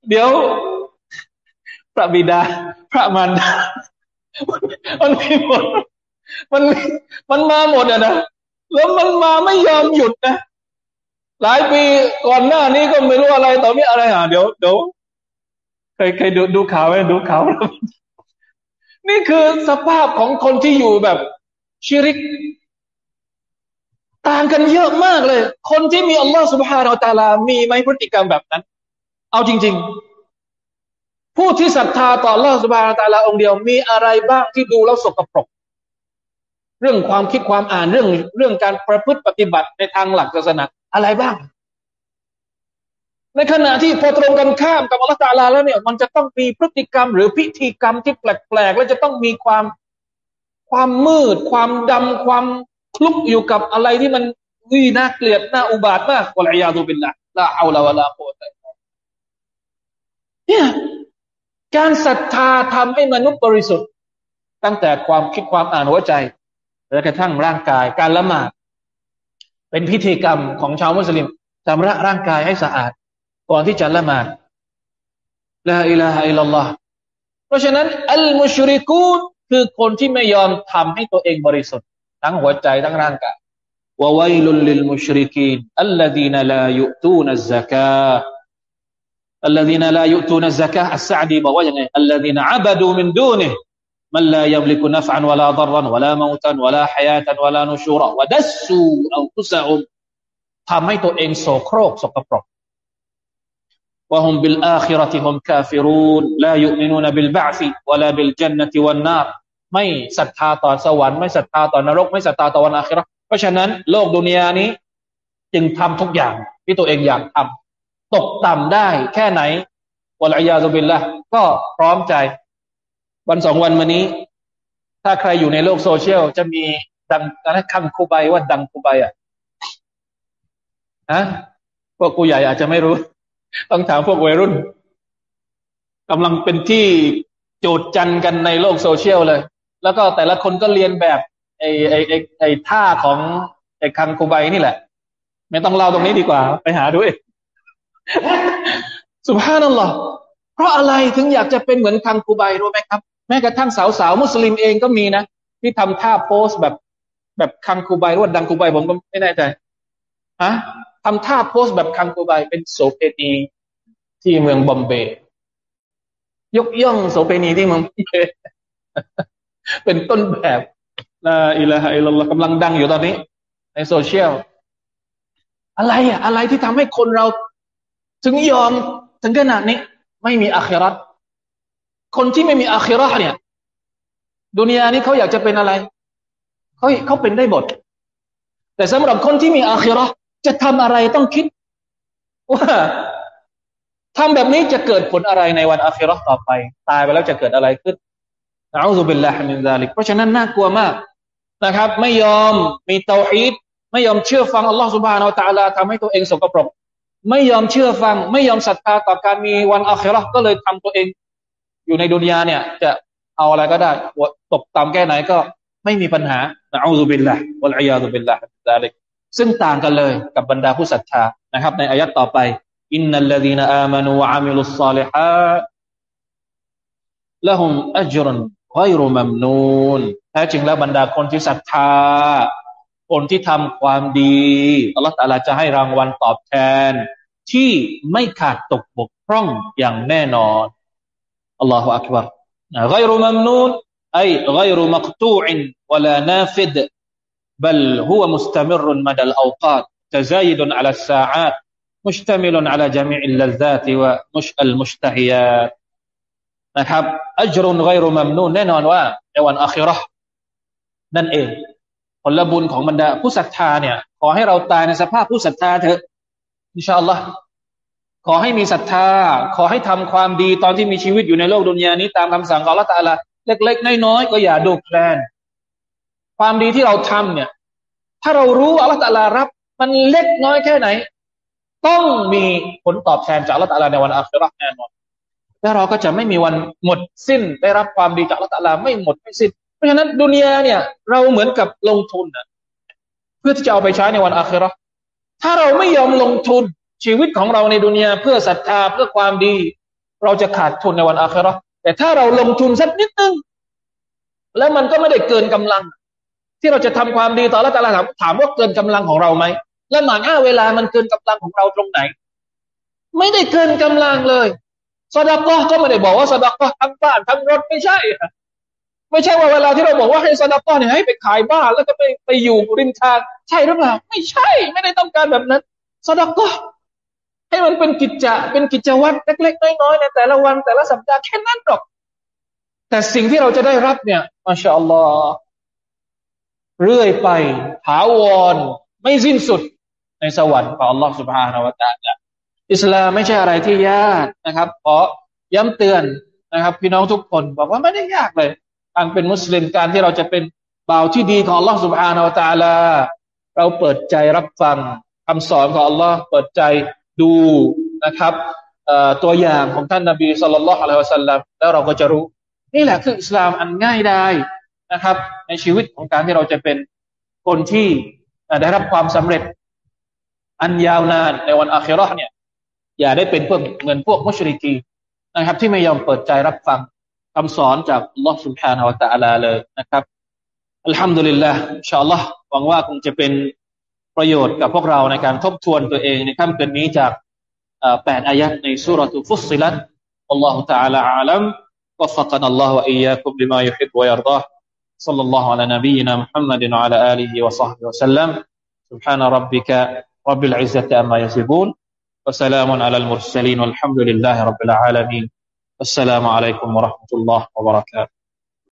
เดี๋ยวพระบิดา พระมารดามันมีหมด มันมันมาหมดอะนะแล้วมันมาไม่ยอมหยุดนะหลายปีก่อนหน้านี้ก็ไม่รู้อะไรต่อมีอะไรอะเดี๋ยวเดี๋ยวเคยเคยดูดูข่าวไหมดูข่าว นี่คือสภาพของคนที่อยู่แบบชิริก ต่างกันเยอะมากเลย คนที่มีอัลลอฮฺสุบฮานาอัลตาลา มีไหมพฤติกรรมแบบนั้น เอาจริง ๆ ผู้ที่ศรัทธาต่ออัลลอฮฺสุบฮานาอัลตาลาองเดียว มีอะไรบ้างที่ดูแล้วสกปรก เรื่องความคิดความอ่านเรื่องเรื่องการประพฤติปฏิบัติในทางหลักศาสนาอะไรบ้าง ในขณะที่พอตรงกันข้ามกับอัลลอฮฺตาลาแล้วเนี่ย มันจะต้องมีพฤติกรรมหรือพิธีกรรมที่แปลกๆและจะต้องมีความความมืด ความดำความคลุกอยู่กับอะไรที่มันวิน่าเกลียดน่าอุบาทมากวะลัยยาตุบิลละลาอัลลอฮฺลาโคตเนี่ยการศรัทธาทำให้มนุษย์บริสุทธิ์ ตั้งแต่ความคิดความอ่านหัวใจและกระทั่งร่างกายการละหมาดเป็นพิธีกรรมของชาวมุสลิมชำระร่างกายให้สะอาด ก่อนที่จะละหมาดلا إله إلا الله เพราะฉะนั้น อัลมุชริกูนคือคนที่ไม่ยอมทําให้ตัวเองบริสุทธิ์ ทั้งหัวใจทั้งร่างกายว่าไวลุลลิลมุชริกีนอัลลดีนลายุตูนัซกาอัลลดีนลายุตูนัซกาอัสซดีบอกว่าอย่างไงอัลลดีนอับดูมินดูนิมันลายมลิกุนฟันวลาดรันวลามูตันวลาฮยาตันวลานุชูระวดัสูอัลกุซะอุมทำให้ตัวเองโสโครกสกปรก وهم بالآخرة هم كافرون لا يؤمنون بالبعث ولا بالجنة والنار ไม่ศรัทธาต่อสวรรค์ไม่ศรัทธาต่อนรกไม่ศรัทธาต่อวันอาคิรเพราะฉะนั้นโลกดุนยานี้ จึงทำทุกอย่างที่ตัวเองอยากทำตกต่ำได้แค่ไหนวะลัยยาซุบิลละก็พร้อมใจ วันสองวันมานี้ ถ้าใครอยู่ในโลกโซเชียลจะมีดังนะคำคูใบว่าดังคูใบอ่ะฮะพวกกูใหญ่อาจจะไม่รู้ ต้องถามพวกวัยรุ่นกำลังเป็นที่โจดจันกันในโลกโซเชียลเลย แล้วก็แต่ละคนก็เรียนแบบไอ้ไอ้ไอ้ไอ้ท่าของไอ้คังคูใบนี่แหละ ไม่ต้องเล่าตรงนี้ดีกว่า ไปหาด้วยสุภาพนั่นหรอเพราะอะไรถึงอยากจะเป็นเหมือนคังคูใบรู้ไหมครับ แม้กระทั่งสาวสาวมุสลิมเองก็มีนะ ที่ทำท่าโพสแบบแบบคังคูใบรวดดังคูใบผมก็ไม่แน่ใจฮะ ทำท่าโพสแบบคังคูใบเป็นโสเภณีที่เมืองบอมเบย์ยกย่องโสเภณีที่เมืองบอมเบย์เป็นต้นแบบลาอิลาฮะอิลลัลกำลังดังอยู่ตอนนี้ ในโซเชียลอะไรอะอะไรที่ทำให้คนเรา ถึงยอมถึงขนาดนี้ ไม่มีอาครัตคนที่ไม่มีอาครัตเนี่ย ดุนยานี้เขาอยากจะเป็นอะไรเขาเขาเป็นได้หมดแต่สำหรับคนที่มีอาครัต จะทำอะไรต้องคิด ว่าทำแบบนี้จะเกิดผลอะไรในวันอาคิรัตต่อไป ตายไปแล้วจะเกิดอะไรขึ้นอูซุบิลลาฮิมินซาลิกเพราะฉะนั้นน่ากลัวมากนะครับ ไม่ยอมมีเตาฮีดไม่ยอมเชื่อฟังอัลลอฮฺสุบฮานาอัลตะลาทำให้ตัวเองสกปรก ไม่ยอมเชื่อฟัง ไม่ยอมศรัทธาต่อการมีวันอาคิราก็เลยทำตัวเอง อยู่ในดุนยาเนี่ย จะเอาอะไรก็ได้ตกต่ำแค่ไหนก็ไม่มีปัญหาอูซุบิลลาห์วะลัยยาซุบิลลาห์ซาลิก ซึ่งต่างกันเลยกับบรรดาผู้ศรัทธานะครับ ในอายัดต่อไปอินนัลลดีนอามานูวะอามิลุสซาลิฮัตละฮุมอัจรุนไกรุมัมนูนแท้จริงแล้วบรรดาคนที่ศรัทธา คนที่ทำความดีอัลลอฮฺตาลาจะให้รางวัลตอบแทน ที่ไม่ขาดตกบกพร่องอย่างแน่นอนอัลลอฮฺอักบารไกรุมัมนูนไอไกรุมักตูอินวลานาฟิด بل هو مستمر مدى الأوقات تزايد على الساعات مشتمل على جميع اللذات ومش المشتهيات นะครับอัจรุนไกรุมัมนูนแน่นอนว่าในวันอัครานั่นเอง ผลบุญของบรรดาผู้ศรัทธาเนี่ย ขอให้เราตายในสภาพผู้ศรัทธาเถอะอินชาอัลลอฮ์ขอให้มีศรัทธา ขอให้ทำความดีตอนที่มีชีวิตอยู่ในโลกดุนยานี้ตามคำสั่งของละตาละเล็กๆน้อยๆก็อย่าดูแคลน ความดีที่เราทำเนี่ย ถ้าเรารู้ว่าละตาลารับ มันเล็กน้อยแค่ไหน ต้องมีผลตอบแทนจากละตาลาในวันอัคราแน่นอนแล้วเราก็จะไม่มีวันหมดสิ้นได้รับความดีจากอัลลอฮฺไม่หมดไม่สิ้น เพราะฉะนั้นดุนยาเนี่ย เราเหมือนกับลงทุนนะเพื่อที่จะเอาไปใช้ในวันอาคราถ้าเราไม่ยอมลงทุนชีวิตของเราในดุนยาเพื่อศรัทธาเพื่อความดี เราจะขาดทุนในวันอาคราแต่ถ้าเราลงทุนสักนิดนึง แล้วมันก็ไม่ได้เกินกำลัง ที่เราจะทำความดีต่อละตาลาถามถามว่าเกินกำลังของเราไหมแล้วหมายอ้าเวลามันเกินกำลังของเราตรงไหน ไม่ได้เกินกำลังเลยสดากก็ไม่ได้บอกว่าสดากทั้งบ้านทั้งรถไม่ใช่ไม่ใช่ว่าเวลาที่เราบอกว่าให้สดากเนี่ยให้ไปขายบ้านแล้วก็ไปไปอยู่ริมทางใช่หรือเปล่าไม่ใช่ ไม่ได้ต้องการแบบนั้นสดากให้มันเป็นกิจจะเป็นกิจวัตรเล็กๆน้อยๆในแต่ละวันแต่ละสัปดาห์แค่นั้นหรอก แต่สิ่งที่เราจะได้รับเนี่ยมาชาอัลลอฮ์ เรื่อยไปถาวร ไม่สิ้นสุดในสวรรค์ของอัลลอฮฺสุบฮานาวตาละอิสลามไม่ใช่อะไรที่ยากนะครับขอย้ำเตือนนะครับ พี่น้องทุกคนบอกว่าไม่ได้ยากเลยการเป็นมุสลิมการที่เราจะเป็นบ่าวที่ดีของอัลลอฮฺสุบฮานาวตาลเราเปิดใจรับฟังคำสอนของอัลลอฮฺเปิดใจดูนะครับตัวอย่างของท่านนาบีสุลต่านละฮ์อัลลอฮ์สัลลัมแล้วเราก็จะรู้ นี่แหละคืออิสลามอันง่ายได้ นะครับ ในชีวิตของการที่เราจะเป็นคนที่ได้รับความสำเร็จ อันยาวนานในวันอาคิรอเนี่ย อย่าได้เป็นพวกเงินพวกมุชริกีนะครับ ที่ไม่ยอมเปิดใจรับฟังคำสอนจากลอสุภานาอัลตะลาเลยนะครับอัลฮัมดุลิลละอิชาอัลลอฮ์หวังว่าคงจะเป็นประโยชน์กับพวกเราในการทบทวนตัวเองในค่ำคืนนี้จากแปดอายะในสุรทูฟุสซิลัตอัลลอฮฺ تعالى أعلم وفقنا الله وإياكم لما يحب ويرضاه صلى الله على نبينا محمد وعلى آله وصحبه وسلم. سبحان ربك رب العزة أما يصفون. وسلام على المرسلين والحمد لله رب العالمين. السلام عليكم ورحمة الله وبركاته.